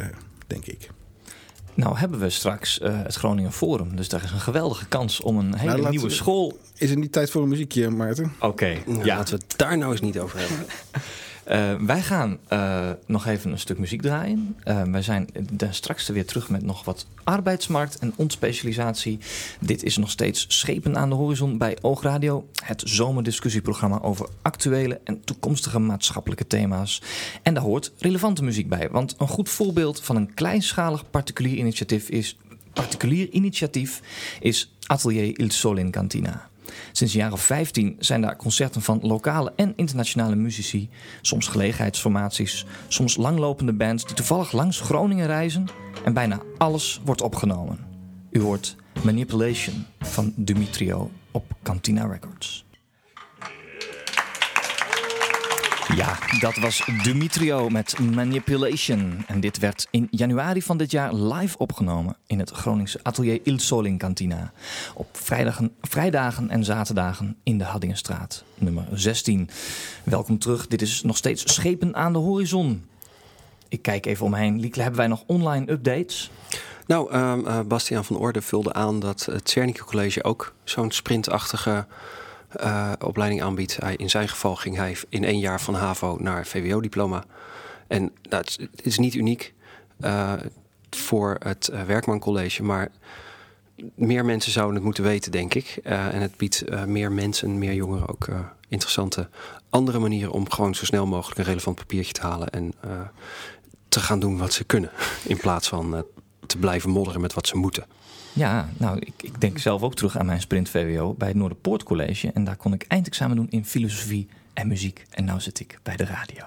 denk ik. Nou hebben we straks het Groningen Forum, dus daar is een geweldige kans om een hele nou, nieuwe we, school. Is het niet tijd voor een muziekje, Maarten? Oké, okay, nou, ja. Laten we het daar nou eens niet over hebben. *laughs* Uh, wij gaan uh, nog even een stuk muziek draaien. Uh, wij zijn straks weer terug met nog wat arbeidsmarkt en ontspecialisatie. Dit is nog steeds Schepen aan de Horizon bij Oogradio. Het zomerdiscussieprogramma over actuele en toekomstige maatschappelijke thema's. En daar hoort relevante muziek bij. Want een goed voorbeeld van een kleinschalig particulier initiatief is, particulier initiatief is Atelier Il Sol in Cantina. Sinds de jaren 15 zijn daar concerten van lokale en internationale muzici, soms gelegenheidsformaties, soms langlopende bands die toevallig langs Groningen reizen en bijna alles wordt opgenomen. U hoort Manipulation van Dumitrio op Cantina Records. Ja, dat was Dumitrio met Manipulation. En dit werd in januari van dit jaar live opgenomen in het Groningse atelier Il Sol in Cantina. Op vrijdagen, vrijdagen en zaterdagen in de Haddingenstraat, nummer 16. Welkom terug, dit is nog steeds Schepen aan de Horizon. Ik kijk even omheen. Liekle, hebben wij nog online updates? Nou, uh, Bastiaan van Orde vulde aan dat het Cernicke College ook zo'n sprintachtige uh, opleiding aanbiedt. Hij, in zijn geval ging hij in één jaar van HAVO naar VWO-diploma. En nou, het, is niet uniek uh, voor het uh, Werkman College, maar meer mensen zouden het moeten weten, denk ik. en het biedt meer mensen, meer jongeren ook interessante andere manieren om gewoon zo snel mogelijk een relevant papiertje te halen en te gaan doen wat ze kunnen. *laughs* In plaats van te blijven modderen met wat ze moeten. Ja, nou, ik, ik, denk zelf ook terug aan mijn sprint VWO bij het Noorderpoort College. En daar kon ik eindexamen doen in filosofie en muziek. En nu zit ik bij de radio.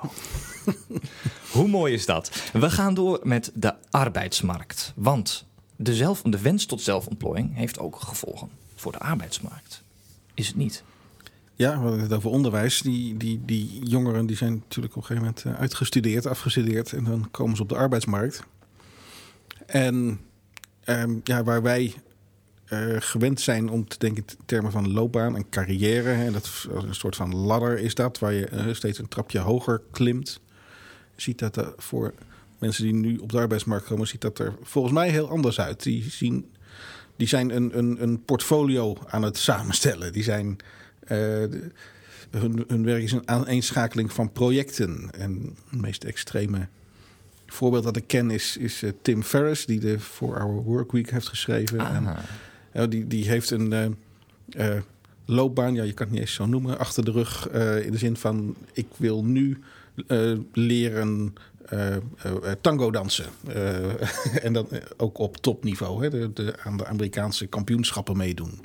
*laughs* Hoe mooi is dat? We gaan door met de arbeidsmarkt. Want de, zelf, de wens tot zelfontplooiing heeft ook gevolgen voor de arbeidsmarkt. Is het niet? Ja, we hadden het over onderwijs. Die, die, die jongeren die zijn natuurlijk op een gegeven moment eh, uitgestudeerd, afgestudeerd. En dan komen ze op de arbeidsmarkt. En Um, ja, waar wij eh, gewend zijn om te denken in termen van loopbaan en carrière. Hè. Dat, een soort van ladder is dat, waar je eh, steeds een trapje hoger klimt. Ziet dat er voor mensen die nu op de arbeidsmarkt komen, ziet dat er volgens mij heel anders uit. Die, zien, die zijn een, een, een portfolio aan het samenstellen. Die zijn, eh, hun, hun werk is een aaneenschakeling van projecten. En het meest extreme voorbeeld dat ik ken is, is Tim Ferriss, die de For Our Work Week heeft geschreven. En, ja, die, die heeft een uh, loopbaan, ja, je kan het niet eens zo noemen, achter de rug. Uh, in de zin van: ik wil nu uh, leren tango dansen. *laughs* en dan ook op topniveau, hè, de, de, aan de Amerikaanse kampioenschappen meedoen.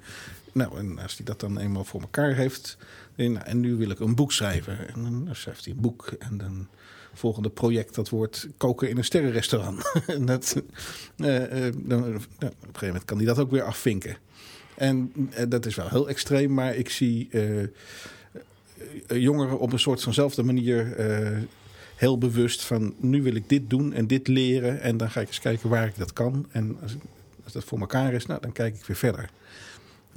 Nou, en als hij dat dan eenmaal voor elkaar heeft. En, en nu wil ik een boek schrijven. En dan schrijft hij een boek. En dan volgende project, dat wordt koken in een sterrenrestaurant. en *laughs* dat, uh, uh, dan, op een gegeven moment kan hij dat ook weer afvinken. En uh, dat is wel heel extreem, maar ik zie jongeren op een soort vanzelfde manier heel bewust van nu wil ik dit doen en dit leren. En dan ga ik eens kijken waar ik dat kan. En als, als dat voor elkaar is, nou, dan kijk ik weer verder.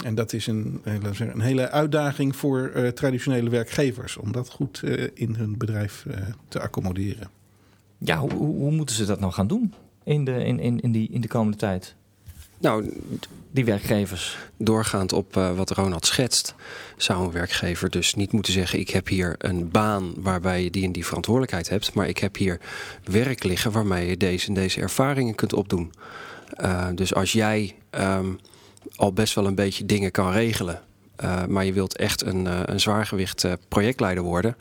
En dat is een, zeggen, een hele uitdaging voor uh, traditionele werkgevers om dat goed uh, in hun bedrijf uh, te accommoderen. Ja, hoe, hoe, moeten ze dat nou gaan doen in de, in, in, in, die, in de komende tijd? Nou, die werkgevers. Doorgaand op wat Ronald schetst, zou een werkgever dus niet moeten zeggen: Ik heb hier een baan waarbij je die en die verantwoordelijkheid hebt, maar ik heb hier werk liggen waarmee je deze en deze ervaringen kunt opdoen. dus als jij. Um, al best wel een beetje dingen kan regelen. Uh, maar je wilt echt een, uh, een zwaargewicht uh, projectleider worden,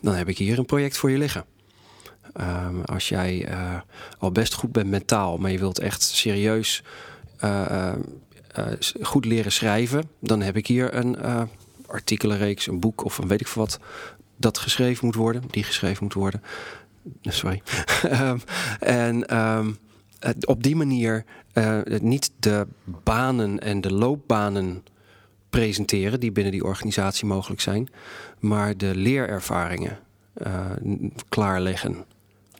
dan heb ik hier een project voor je liggen. Um, als jij al best goed bent mentaal, maar je wilt echt serieus goed leren schrijven, dan heb ik hier een artikelenreeks, een boek of een weet ik veel wat, dat geschreven moet worden, die geschreven moet worden. *laughs* Sorry. um, *laughs* en um, op die manier uh, niet de banen en de loopbanen presenteren die binnen die organisatie mogelijk zijn, maar de leerervaringen uh, klaarleggen.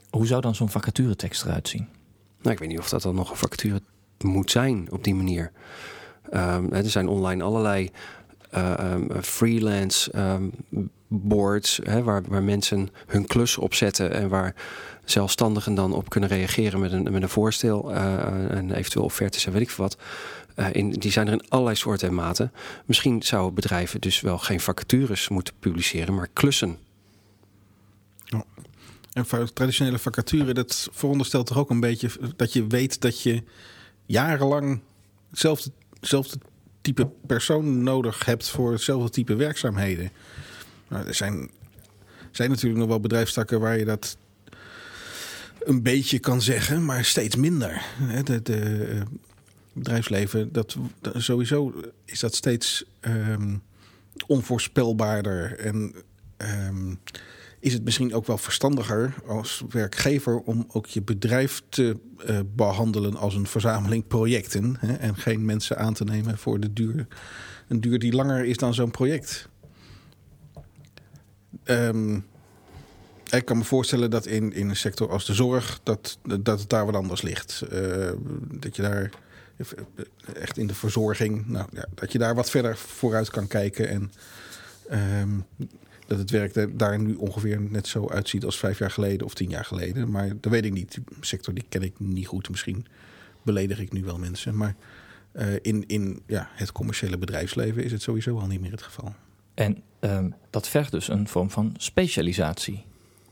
Hoe zou dan zo'n vacaturetekst eruit zien? Nou, ik weet niet of dat dan nog een vacature moet zijn op die manier. Um, er zijn online allerlei uh, um, freelance um, boards hè, waar, waar mensen hun klus op zetten en waar zelfstandigen dan op kunnen reageren met een, met een voorstel uh, en eventueel offertes en weet ik wat. Uh, in, die zijn er in allerlei soorten en maten. Misschien zouden bedrijven dus wel geen vacatures moeten publiceren, maar klussen. En voor traditionele vacature, dat veronderstelt toch ook een beetje dat je weet dat je jarenlang hetzelfde, hetzelfde type persoon nodig hebt voor hetzelfde type werkzaamheden. Nou, er zijn, zijn natuurlijk nog wel bedrijfstakken waar je dat een beetje kan zeggen, maar steeds minder. De, de eh, bedrijfsleven, dat, sowieso is dat steeds um, onvoorspelbaarder. En um, is het misschien ook wel verstandiger als werkgever om ook je bedrijf te uh, behandelen als een verzameling projecten. Hè, en geen mensen aan te nemen voor de duur, een duur die langer is dan zo'n project. Um, ik kan me voorstellen dat in, in een sector als de zorg, dat, dat het daar wat anders ligt. Uh, dat je daar echt in de verzorging, nou, ja, dat je daar wat verder vooruit kan kijken. En um, dat het werk daar nu ongeveer net zo uitziet als vijf jaar geleden of tien jaar geleden. Maar dat weet ik niet. Die sector die ken ik niet goed. Misschien beledig ik nu wel mensen. Maar uh, in, in ja, het commerciële bedrijfsleven is het sowieso al niet meer het geval. En um, dat vergt dus een vorm van specialisatie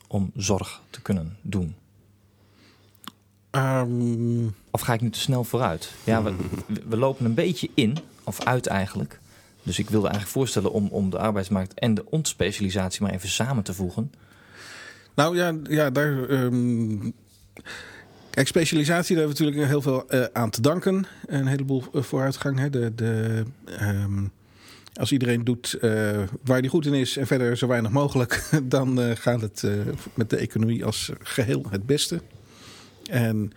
om zorg te kunnen doen? Um... Of ga ik nu te snel vooruit? Ja, we, we, lopen een beetje in, of uit eigenlijk. Dus ik wilde eigenlijk voorstellen om, om de arbeidsmarkt en de ontspecialisatie maar even samen te voegen. Nou ja, ja daar. Um... Kijk, specialisatie, daar hebben we natuurlijk heel veel uh, aan te danken. Een heleboel uh, vooruitgang. Hè. De, de, um, als iedereen doet uh, waar hij goed in is en verder zo weinig mogelijk, *laughs* dan uh, gaat het uh, met de economie als geheel het beste. En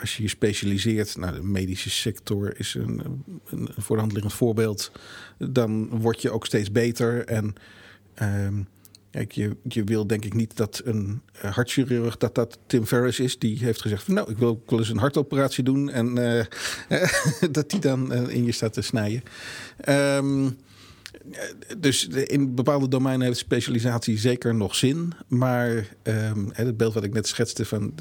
als je je specialiseert, nou, de medische sector is een, een voorbeeld, dan word je ook steeds beter. En ehm, Je, wil denk ik niet dat een uh, hartchirurg, dat dat Tim Ferriss is, die heeft gezegd van nou, ik wil wel eens een hartoperatie doen en uh, *laughs* dat die dan in je staat te snijden. Um, dus in bepaalde domeinen heeft specialisatie zeker nog zin. Maar um, het beeld wat ik net schetste van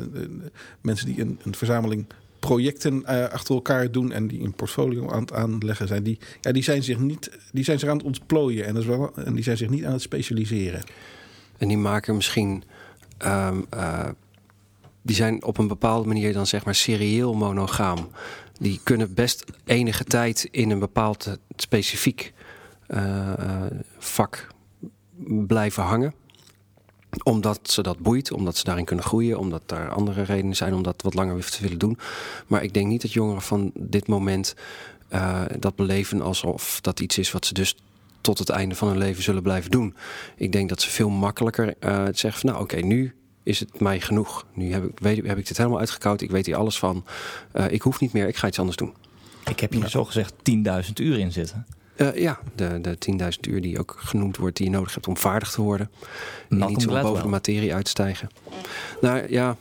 mensen die een, een verzameling projecten uh, achter elkaar doen en die een portfolio aan het aanleggen zijn, die, ja, die, zijn zich niet, die zijn zich aan het ontplooien en, dat is wel, en die zijn zich niet aan het specialiseren. En die maken misschien. Um, uh, die zijn op een bepaalde manier dan zeg maar serieel monogaam. Die kunnen best enige tijd in een bepaald specifiek uh, vak blijven hangen omdat ze dat boeit, omdat ze daarin kunnen groeien, omdat er andere redenen zijn om dat wat langer weer te willen doen. Maar ik denk niet dat jongeren van dit moment uh, dat beleven alsof dat iets is wat ze dus tot het einde van hun leven zullen blijven doen. Ik denk dat ze veel makkelijker uh, zeggen van nou oké, okay, nu is het mij genoeg. Nu heb ik, weet, heb ik dit helemaal uitgekoud, ik weet hier alles van. Uh, ik hoef niet meer, ik ga iets anders doen. Ik heb hier ja. zo gezegd 10.000 uur in zitten. Uh, ja, de, de 10.000 uur die ook genoemd wordt, die je nodig hebt om vaardig te worden. En niet zo boven de materie uitstijgen. Nou ja,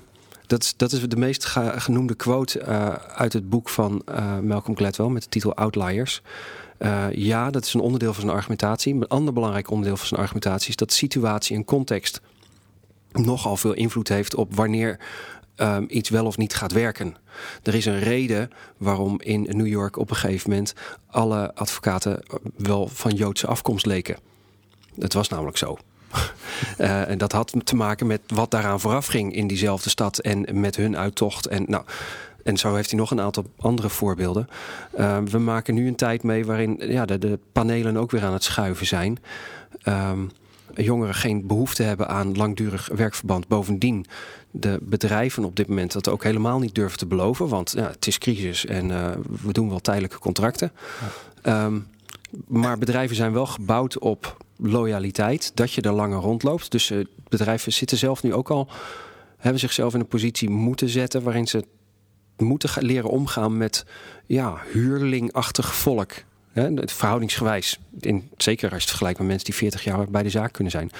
dat is, dat is de meest genoemde quote uh, uit het boek van uh, Malcolm Gladwell met de titel Outliers. Uh, ja, dat is een onderdeel van zijn argumentatie. Een ander belangrijk onderdeel van zijn argumentatie is dat situatie en context nogal veel invloed heeft op wanneer um, iets wel of niet gaat werken. Er is een reden waarom in New York op een gegeven moment alle advocaten wel van Joodse afkomst leken. Het was namelijk zo. uh, *laughs* en dat had te maken met wat daaraan vooraf ging in diezelfde stad en met hun uittocht. En, nou, en zo heeft hij nog een aantal andere voorbeelden. Uh, we maken nu een tijd mee waarin ja, de, panelen ook weer aan het schuiven zijn. Um, jongeren geen behoefte hebben aan langdurig werkverband. Bovendien de bedrijven op dit moment dat ook helemaal niet durven te beloven. Want ja, het is crisis en uh, we doen wel tijdelijke contracten. Ja. Um, maar bedrijven zijn wel gebouwd op loyaliteit. Dat je er langer rondloopt. Dus uh, bedrijven zitten zelf nu ook al... hebben zichzelf in een positie moeten zetten... waarin ze moeten leren omgaan met ja, huurlingachtig volk. Hè, verhoudingsgewijs. In, zeker als je het vergelijkt met mensen die 40 jaar bij de zaak kunnen zijn.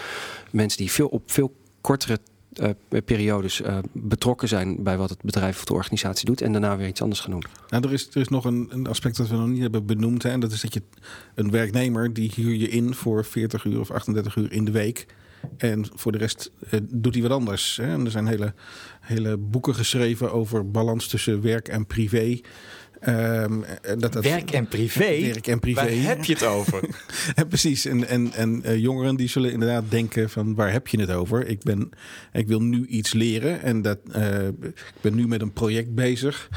Mensen die veel, op veel kortere uh, periodes uh, betrokken zijn bij wat het bedrijf of de organisatie doet en daarna weer iets anders gaan doen. Nou, er, is, er is nog een, een aspect dat we nog niet hebben benoemd. Hè, en dat is dat je een werknemer die huur je in voor 40 uur of 38 uur in de week. En voor de rest uh, doet hij wat anders. Hè. En er zijn hele, hele boeken geschreven over balans tussen werk en privé. Um, dat, dat, werk en privé? Werk en privé. Waar heb je het over? *laughs* precies. En, en, en uh, jongeren die zullen inderdaad denken van waar heb je het over? Ik, ben, ik wil nu iets leren en dat, uh, ik ben nu met een project bezig.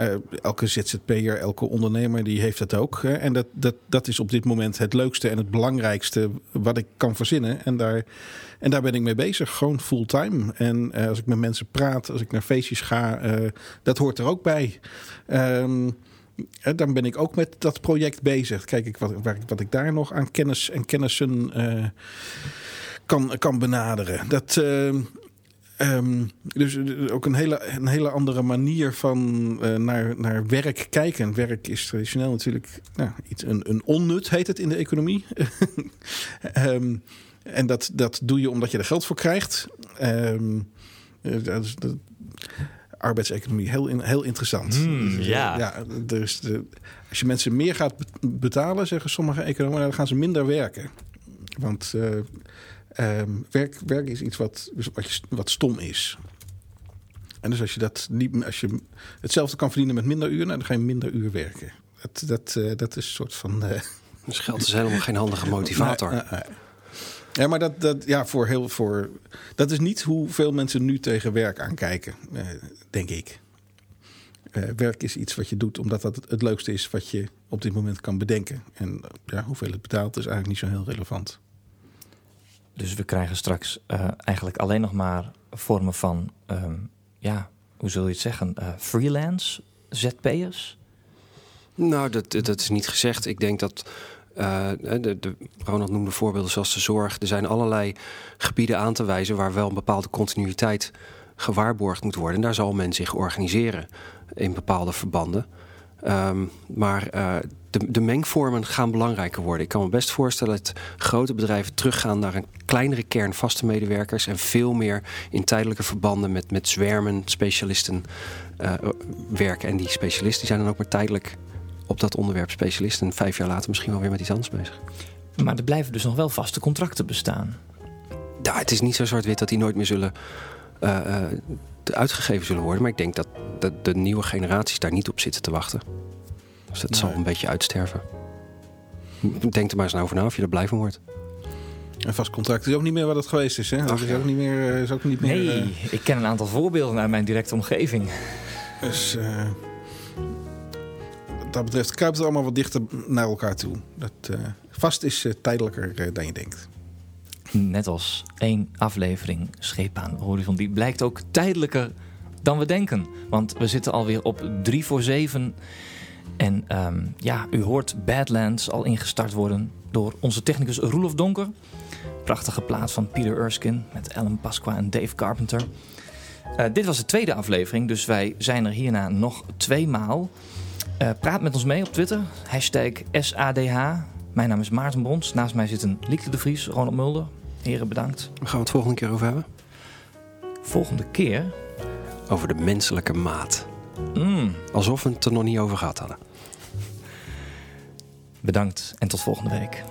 Uh, elke ZZP'er, elke ondernemer die heeft dat ook. En dat, dat, dat is op dit moment het leukste en het belangrijkste wat ik kan verzinnen. En daar, en daar ben ik mee bezig, gewoon fulltime. En uh, als ik met mensen praat, als ik naar feestjes ga, uh, dat hoort er ook bij. Um, dan ben ik ook met dat project bezig. Kijk ik wat, wat ik daar nog aan kennis en kennissen kan, kan benaderen. Dat, Um, dus ook een hele, een hele andere manier van uh, naar, naar werk kijken. Werk is traditioneel natuurlijk nou, iets, een, een onnut, heet het in de economie. um, *laughs* en dat, dat doe je omdat je er geld voor krijgt. Um, dat is, dat, arbeidseconomie, heel, heel interessant. Mm, ja. ja dus de, als je mensen meer gaat betalen, zeggen sommige economen, dan gaan ze minder werken. Want uh, Um, werk, werk is iets wat, wat, wat stom is. En dus als je dat niet, als je hetzelfde kan verdienen met minder uur, nou, dan ga je minder uur werken. Dat, dat, uh, dat is een soort van. Uh, *laughs* dus geld is helemaal geen handige motivator. Nee, nee, nee. Ja, maar dat, dat, ja, voor heel, voor, dat is niet hoeveel mensen nu tegen werk aankijken, uh, denk ik. werk is iets wat je doet omdat dat het, het leukste is wat je op dit moment kan bedenken. En ja, hoeveel het betaalt is eigenlijk niet zo heel relevant. Dus we krijgen straks uh, eigenlijk alleen nog maar vormen van, um, ja, hoe zul je het zeggen, uh, freelance ZP'ers? Nou, dat, dat is niet gezegd. Ik denk dat. Uh, de, de, Ronald noemde voorbeelden zoals de zorg. Er zijn allerlei gebieden aan te wijzen waar wel een bepaalde continuïteit gewaarborgd moet worden. En daar zal men zich organiseren in bepaalde verbanden. Um, maar de, de mengvormen gaan belangrijker worden. Ik kan me best voorstellen dat grote bedrijven teruggaan naar een kleinere kern vaste medewerkers en veel meer in tijdelijke verbanden met, met zwermen specialisten uh, werken. En die specialisten zijn dan ook maar tijdelijk op dat onderwerp specialist en vijf jaar later misschien wel weer met iets anders bezig. Maar er blijven dus nog wel vaste contracten bestaan. Ja, het is niet zo zwart-wit dat die nooit meer zullen uh, uitgegeven zullen worden. Maar ik denk dat de, de, nieuwe generaties daar niet op zitten te wachten. Dus dat zal een beetje uitsterven. Denk er maar eens nou over na of je er blij van wordt. Een vast contract is ook niet meer wat het geweest is. Hè? Dat is ook niet meer. Is ook niet meer nee, uh... ik ken een aantal voorbeelden uit mijn directe omgeving. Dus uh, wat dat betreft kruipt het allemaal wat dichter naar elkaar toe. Dat, uh, vast is tijdelijker dan je denkt. Net als één aflevering Scheepaan Horizon. Die blijkt ook tijdelijker dan we denken. Want we zitten alweer op 3 voor 7. En um, ja, u hoort Badlands al ingestart worden door onze technicus Roelof Donker. Prachtige plaat van Peter Erskine met Alan Pasqua en Dave Carpenter. Uh, dit was de tweede aflevering, dus wij zijn er hierna nog tweemaal. Uh, praat met ons mee op Twitter, hashtag SADH. Mijn naam is Maarten Brons. Naast mij zitten Lieke de Vries, Ronald Mulder. Heren, bedankt. Waar gaan we het volgende keer over hebben? Volgende keer? Over de menselijke maat. Mm. Alsof we het er nog niet over gehad hadden. Bedankt en tot volgende week.